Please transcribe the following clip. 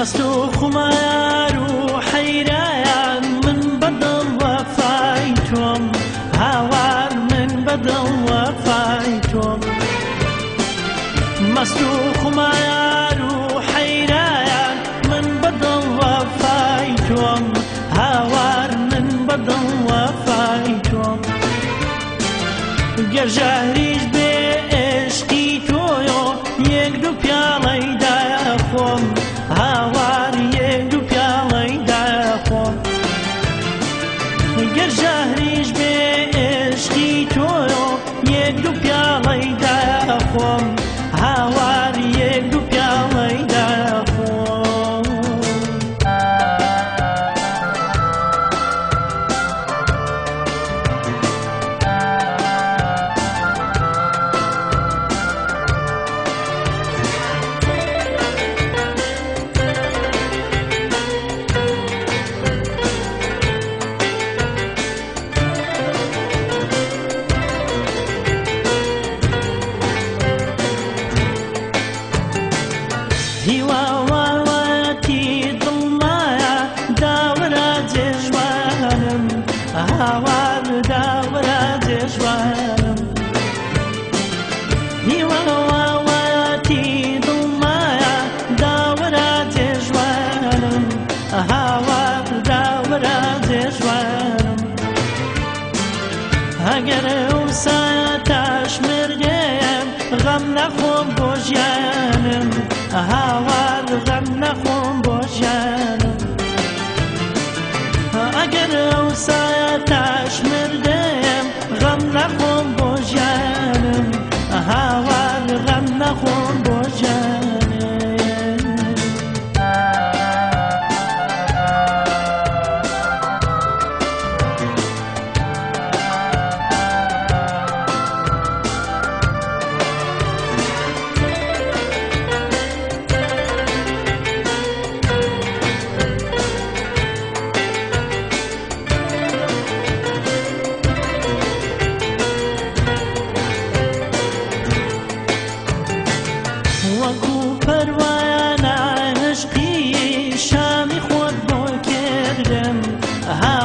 مسلوخ وما رو حيران من بدل وفايتهم هاوار من بدل وفايتم مسلوخ وما رو حيران من بدل وفايتهم هاوار من بدل وفايتم يا جهريش هیواواتی دڵمایە داوەرە جێژوانم ئاوا داوەرە جێژوانم هیواواتی دڵمایە داوەرە جێژوانم ئاوا داوەرە جێژوانم ئەگەر ئەوسا تاشمرگەم غەم نەخۆم بۆ ژیانم how العالم